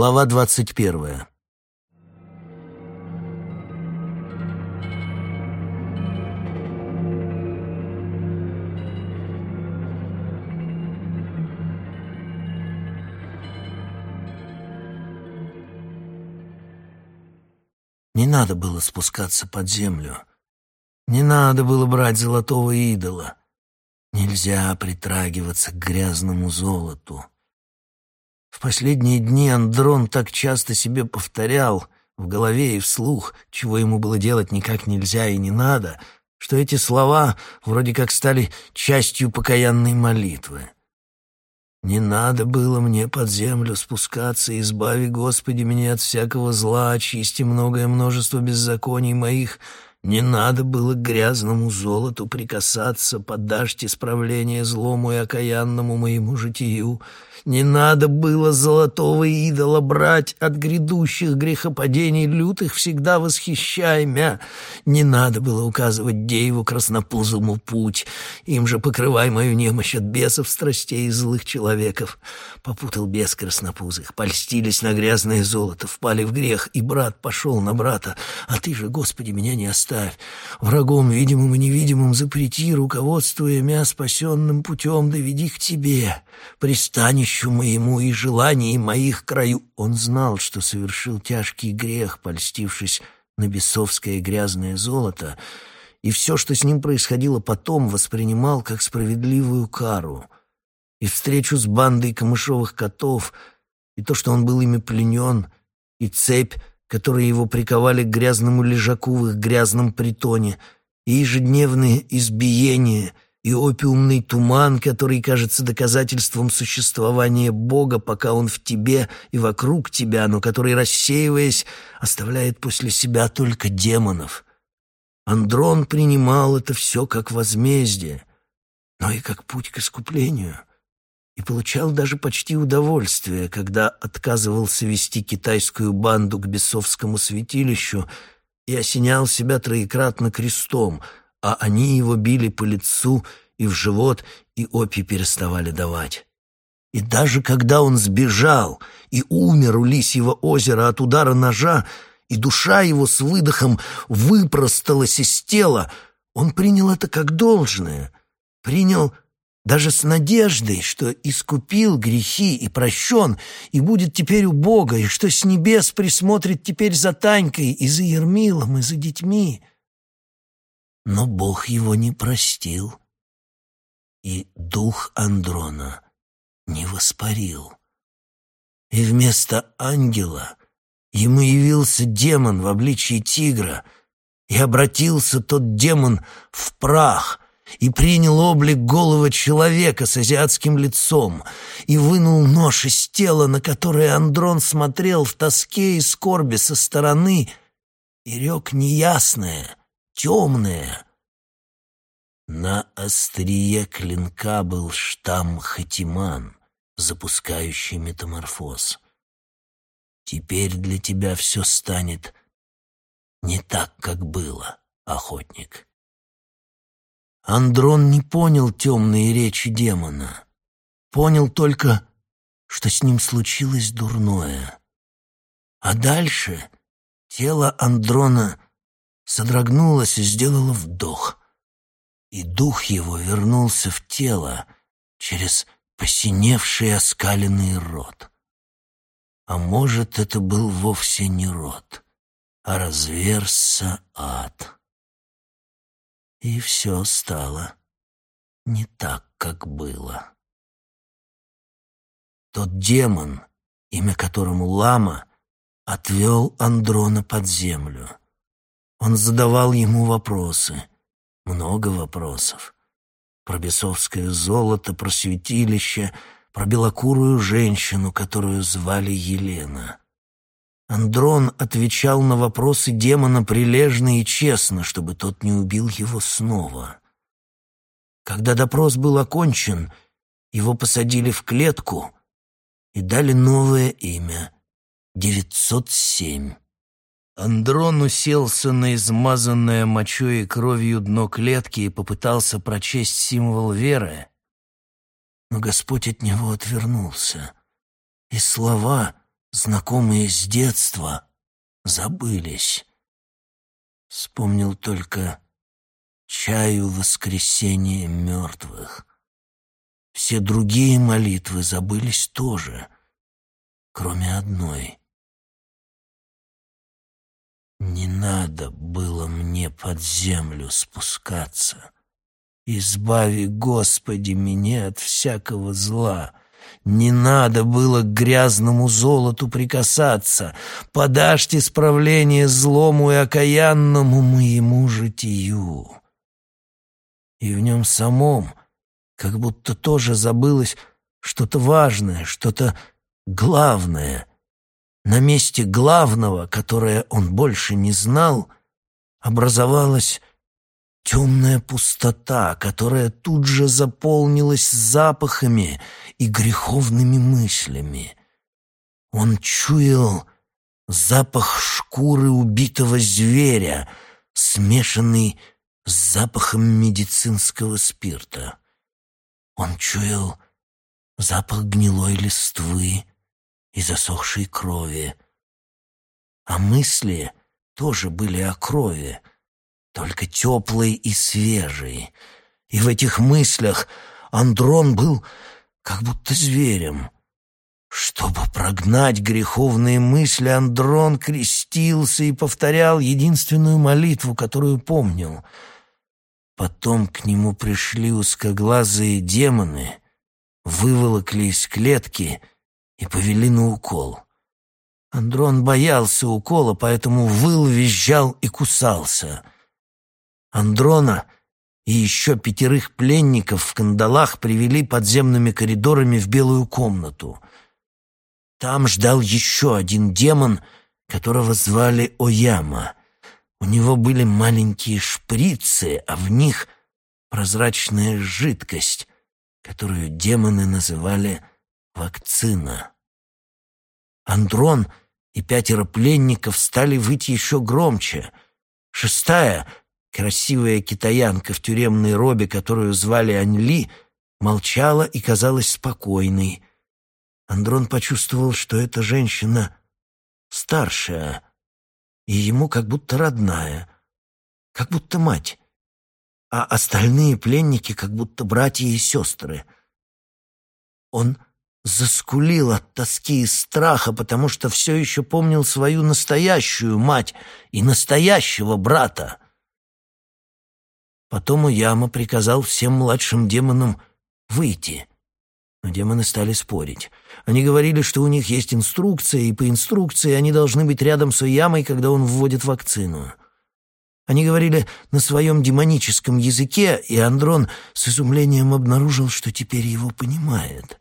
Глава двадцать первая. Не надо было спускаться под землю. Не надо было брать золотого идола. Нельзя притрагиваться к грязному золоту. В последние дни Андрон так часто себе повторял в голове и вслух, чего ему было делать никак нельзя и не надо, что эти слова вроде как стали частью покаянной молитвы. Не надо было мне под землю спускаться, избави, Господи, меня от всякого зла, очисти многое множество беззаконий моих, не надо было к грязному золоту прикасаться, подашьте исправление злому и окаянному моему житию. Не надо было золотого идола брать от грядущих грехопадений лютых, всегда восхищай мя. Не надо было указывать Дееву краснопузому путь, им же покрывай мою немощь от бесов, страстей и злых человеков. Попутал бес краснопузых, польстились на грязное золото, впали в грех, и брат пошел на брата, а ты же, Господи, меня не оставь оставь. Врагом, видимым и невидимым, запрети, руководствуя мя спасенным путем, доведи к тебе, пристанищу моему и желаний моих краю. Он знал, что совершил тяжкий грех, польстившись на бесовское грязное золото, и все, что с ним происходило потом, воспринимал как справедливую кару. И встречу с бандой камышовых котов, и то, что он был ими пленен, и цепь, которые его приковали к грязному лежаку в их грязном притоне, и ежедневные избиения, и опиумный туман, который кажется доказательством существования Бога, пока он в тебе и вокруг тебя, но который, рассеиваясь, оставляет после себя только демонов. Андрон принимал это все как возмездие, но и как путь к искуплению — и получал даже почти удовольствие, когда отказывался вести китайскую банду к бесовскому святилищу и осенял себя троекратно крестом, а они его били по лицу и в живот, и опи переставали давать. И даже когда он сбежал и умер у Лисьего озера от удара ножа, и душа его с выдохом выпросталась из тела, он принял это как должное, принял даже с надеждой, что искупил грехи и прощен, и будет теперь у Бога, и что с небес присмотрит теперь за Танькой и за Ермилом, и за детьми. Но Бог его не простил, и дух Андрона не воспарил. И вместо ангела ему явился демон в обличии тигра, и обратился тот демон в прах — и принял облик голого человека с азиатским лицом и вынул нож из тела, на которое Андрон смотрел в тоске и скорби со стороны, и рек неясное, темное. На острие клинка был штамм Хатиман, запускающий метаморфоз. Теперь для тебя все станет не так, как было, охотник. Андрон не понял темные речи демона. Понял только, что с ним случилось дурное. А дальше тело Андрона содрогнулось и сделало вдох. И дух его вернулся в тело через посиневший оскаленный рот. А может, это был вовсе не рот, а разверзся ад и все стало не так, как было. Тот демон, имя которому Лама, отвел Андрона под землю. Он задавал ему вопросы, много вопросов. Про бесовское золото, про святилище, про белокурую женщину, которую звали Елена. Андрон отвечал на вопросы демона прилежно и честно, чтобы тот не убил его снова. Когда допрос был окончен, его посадили в клетку и дали новое имя — 907. Андрон уселся на измазанное мочой и кровью дно клетки и попытался прочесть символ веры, но Господь от него отвернулся, и слова — знакомые с детства, забылись. Вспомнил только чаю воскресения мертвых. Все другие молитвы забылись тоже, кроме одной. Не надо было мне под землю спускаться. Избави, Господи, меня от всякого зла. Не надо было к грязному золоту прикасаться. Подашьте справление злому и окаянному моему житию. И в нем самом как будто тоже забылось что-то важное, что-то главное. На месте главного, которое он больше не знал, образовалась темная пустота, которая тут же заполнилась запахами и греховными мыслями. Он чуял запах шкуры убитого зверя, смешанный с запахом медицинского спирта. Он чуял запах гнилой листвы и засохшей крови. А мысли тоже были о крови, только теплой и свежей. И в этих мыслях Андрон был как будто зверем. Чтобы прогнать греховные мысли, Андрон крестился и повторял единственную молитву, которую помнил — Потом к нему пришли узкоглазые демоны, выволокли из клетки и повели на укол. Андрон боялся укола, поэтому выл, визжал и кусался. Андрона и еще пятерых пленников в кандалах привели подземными коридорами в белую комнату. Там ждал еще один демон, которого звали Ояма — у него были маленькие шприцы, а в них прозрачная жидкость, которую демоны называли вакцина. Андрон и пятеро пленников стали выйти еще громче. Шестая, красивая китаянка в тюремной робе, которую звали Аньли, молчала и казалась спокойной. Андрон почувствовал, что эта женщина старшая — и ему как будто родная, как будто мать, а остальные пленники как будто братья и сестры. Он заскулил от тоски и страха, потому что все еще помнил свою настоящую мать и настоящего брата. Потом Уяма приказал всем младшим демонам выйти, но демоны стали спорить. Они говорили, что у них есть инструкция, и по инструкции они должны быть рядом с Уямой, когда он вводит вакцину. Они говорили на своем демоническом языке, и Андрон с изумлением обнаружил, что теперь его понимает.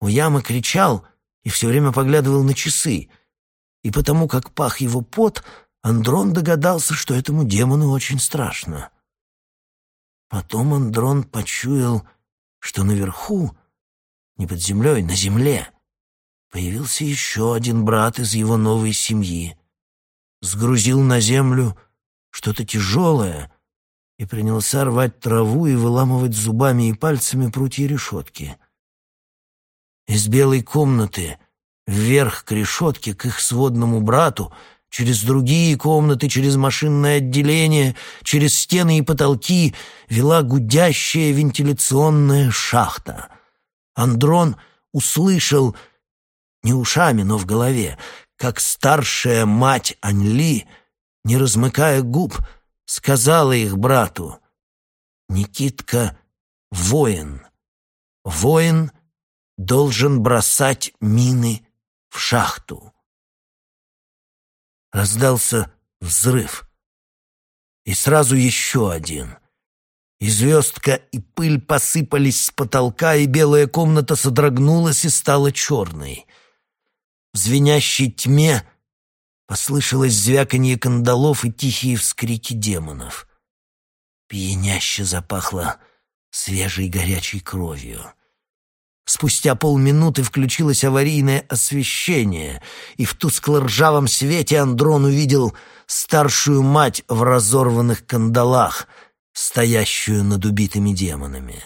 Уяма кричал и все время поглядывал на часы, и потому как пах его пот, Андрон догадался, что этому демону очень страшно. Потом Андрон почуял что наверху, не под землей, на земле, появился еще один брат из его новой семьи. Сгрузил на землю что-то тяжелое и принялся рвать траву и выламывать зубами и пальцами прутья решетки. Из белой комнаты вверх к решетке, к их сводному брату — Через другие комнаты, через машинное отделение, через стены и потолки вела гудящая вентиляционная шахта. Андрон услышал, не ушами, но в голове, как старшая мать Аньли, не размыкая губ, сказала их брату, «Никитка — воин. Воин должен бросать мины в шахту». Раздался взрыв. И сразу еще один. И звездка, и пыль посыпались с потолка, и белая комната содрогнулась и стала черной. В звенящей тьме послышалось звяканье кандалов и тихие вскрики демонов. Пьяняще запахло свежей горячей кровью. Спустя полминуты включилось аварийное освещение, и в тускло-ржавом свете Андрон увидел старшую мать в разорванных кандалах, стоящую над убитыми демонами.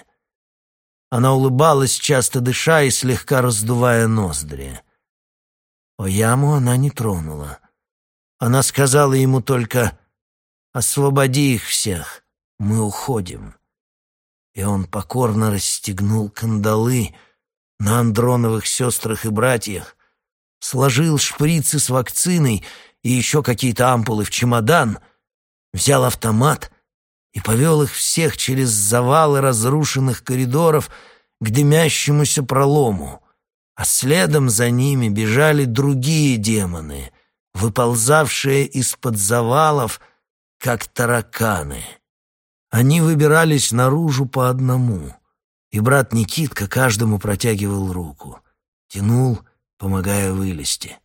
Она улыбалась, часто дыша и слегка раздувая ноздри. Ояму она не тронула. Она сказала ему только «Освободи их всех, мы уходим». И он покорно расстегнул кандалы на Андроновых сестрах и братьях, сложил шприцы с вакциной и еще какие-то ампулы в чемодан, взял автомат и повел их всех через завалы разрушенных коридоров к дымящемуся пролому, а следом за ними бежали другие демоны, выползавшие из-под завалов, как тараканы. Они выбирались наружу по одному, и брат Никитка каждому протягивал руку, тянул, помогая вылезти.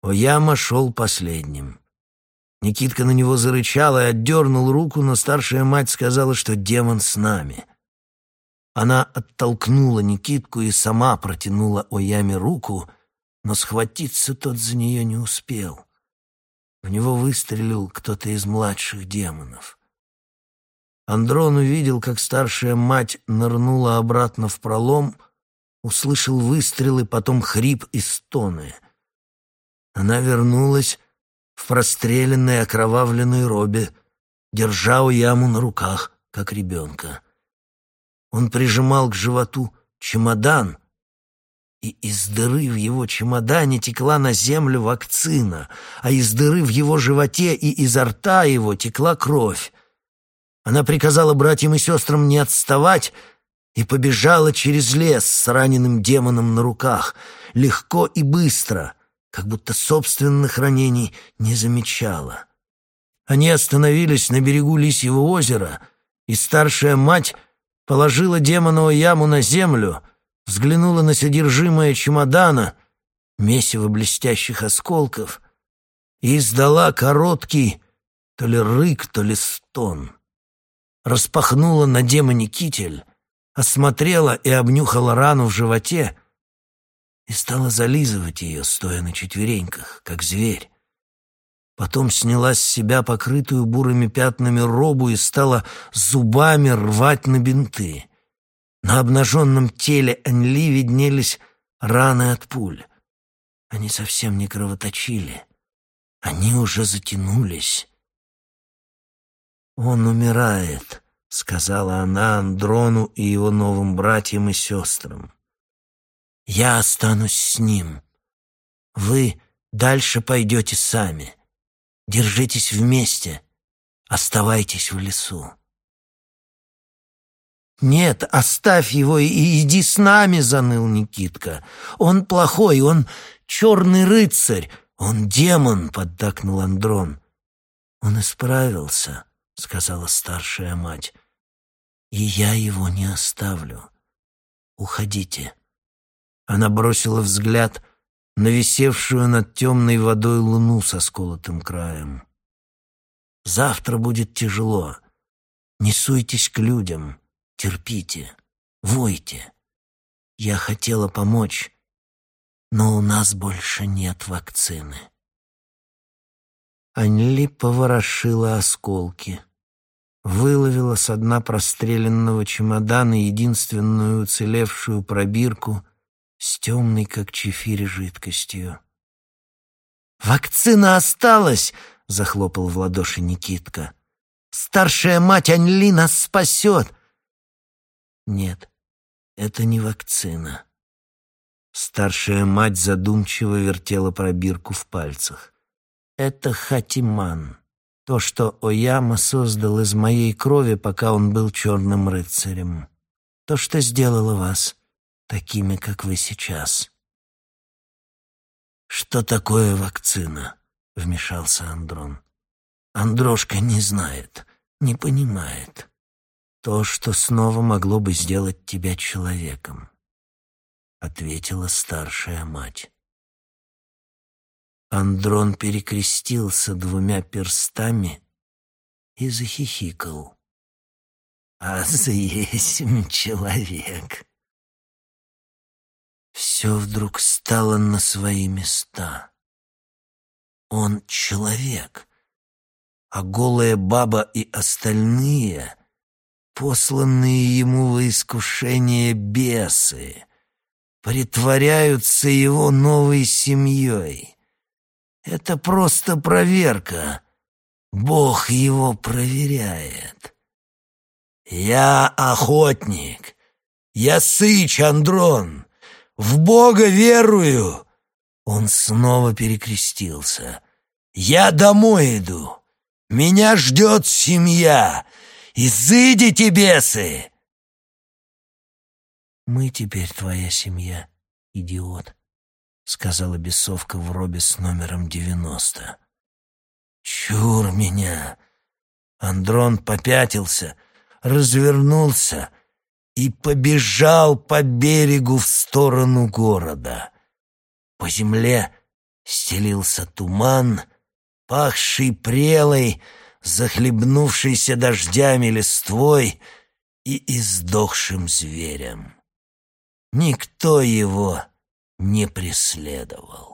Ояма шел последним. Никитка на него зарычал и отдернул руку, но старшая мать сказала, что демон с нами. Она оттолкнула Никитку и сама протянула Ояме руку, но схватиться тот за нее не успел. В него выстрелил кто-то из младших демонов. Андрон увидел, как старшая мать нырнула обратно в пролом, услышал выстрелы, потом хрип и стоны. Она вернулась в простреленной окровавленной робе, держа у яму на руках, как ребенка. Он прижимал к животу чемодан, и из дыры в его чемодане текла на землю вакцина, а из дыры в его животе и изо рта его текла кровь. Она приказала братьям и сестрам не отставать и побежала через лес с раненым демоном на руках, легко и быстро — как будто собственных ранений не замечала. Они остановились на берегу Лисьего озера, и старшая мать положила демонову яму на землю, взглянула на содержимое чемодана, месиво блестящих осколков, и издала короткий то ли рык, то ли стон. Распахнула на демоне китель, осмотрела и обнюхала рану в животе — и стала зализывать ее, стоя на четвереньках, как зверь. Потом сняла с себя покрытую бурыми пятнами робу и стала зубами рвать на бинты. На обнаженном теле Анли виднелись раны от пуль. Они совсем не кровоточили. Они уже затянулись. «Он умирает», — сказала она Андрону и его новым братьям и сестрам. Я останусь с ним. Вы дальше пойдете сами. Держитесь вместе. Оставайтесь в лесу. «Нет, оставь его и иди с нами», — заныл Никитка. «Он плохой, он черный рыцарь, он демон», — поддакнул Андрон. «Он исправился», — сказала старшая мать. «И я его не оставлю. Уходите». Она бросила взгляд на висевшую над темной водой луну со сколотым краем. «Завтра будет тяжело. Не суйтесь к людям, терпите, войте. Я хотела помочь, но у нас больше нет вакцины». Анли поворошила осколки, выловила с дна простреленного чемодана единственную уцелевшую пробирку с темной, как чефирь, жидкостью. «Вакцина осталась!» — захлопал в ладоши Никитка. «Старшая мать Аньли нас спасет!» «Нет, это не вакцина». Старшая мать задумчиво вертела пробирку в пальцах. «Это хатиман, то, что Ояма создал из моей крови, пока он был черным рыцарем. То, что сделало вас такими, как вы сейчас. «Что такое вакцина?» — вмешался Андрон. «Андрошка не знает, не понимает. То, что снова могло бы сделать тебя человеком», — ответила старшая мать. Андрон перекрестился двумя перстами и захихикал. «А заесим человек!» все вдруг стало на свои места. Он человек, а голая баба и остальные — посланные ему во искушение бесы, притворяются его новой семьей. Это просто проверка. Бог его проверяет. Я охотник. Я сыч, Андрон. В Бога верую. Он снова перекрестился. Я домой иду. Меня ждет семья. Изыдите, бесы! «Мы теперь твоя семья, идиот», — сказала бесовка в робе с номером девяносто. «Чур меня!» Андрон попятился, развернулся и побежал по берегу в сторону города. По земле стелился туман, пахший прелой, захлебнувшейся дождями листвой и издохшим зверем. Никто его не преследовал.